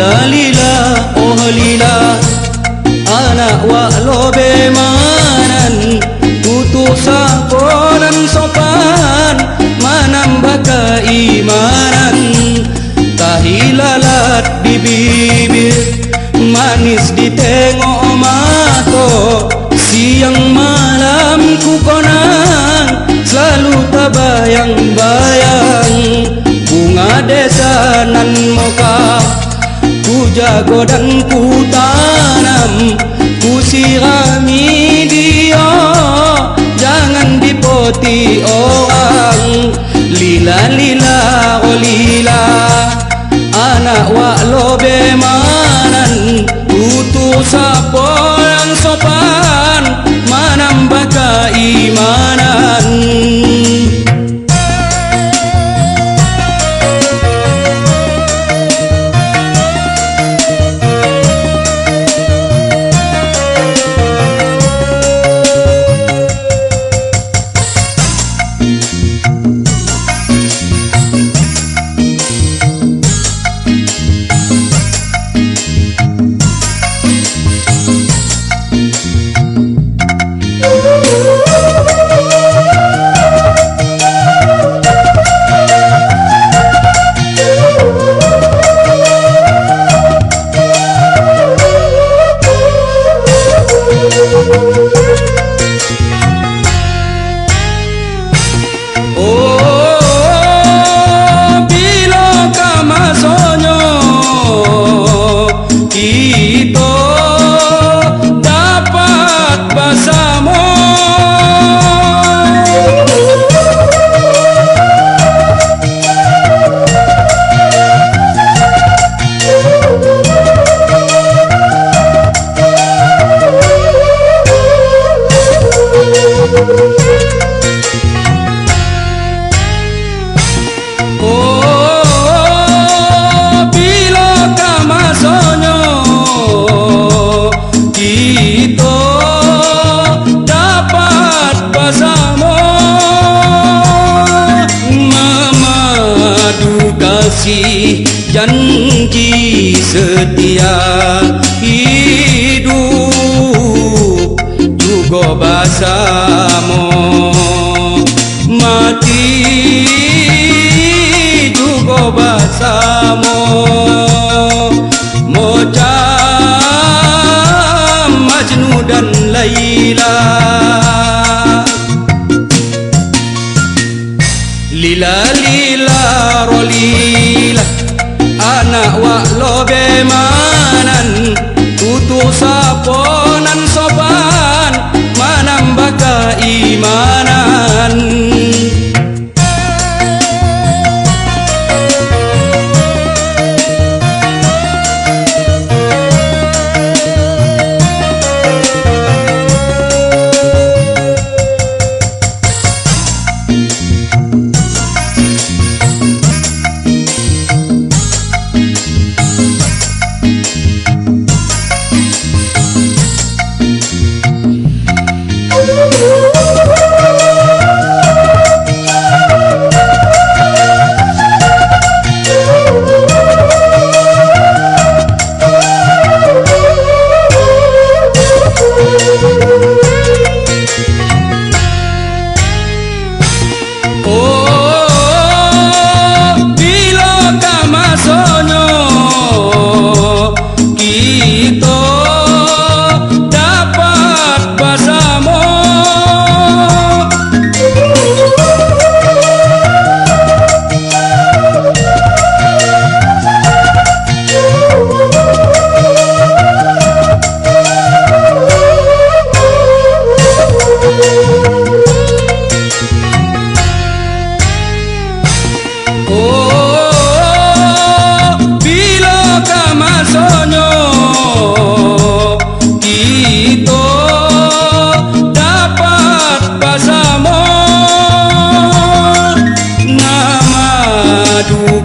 Lila lila oh lila anak wa lobe manan utus saponan sopan manambah keimanan tahilalat di bibir manis di tengok mata. Siang malam ku konang selalu tabayang-bayang Jago dan ku tanam Ku sirami dia. Jangan dipoti orang. Lila kasih janji setia. Hidup juga bersama. Mati juga bersama. Mocam Majnu dan Laila lobe manan Tutu saponan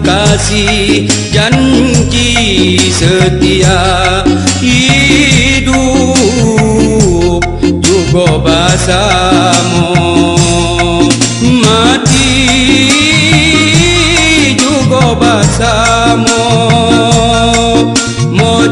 kasih janji setia. Hidup juga basamu mati juga basamu mau